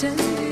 真的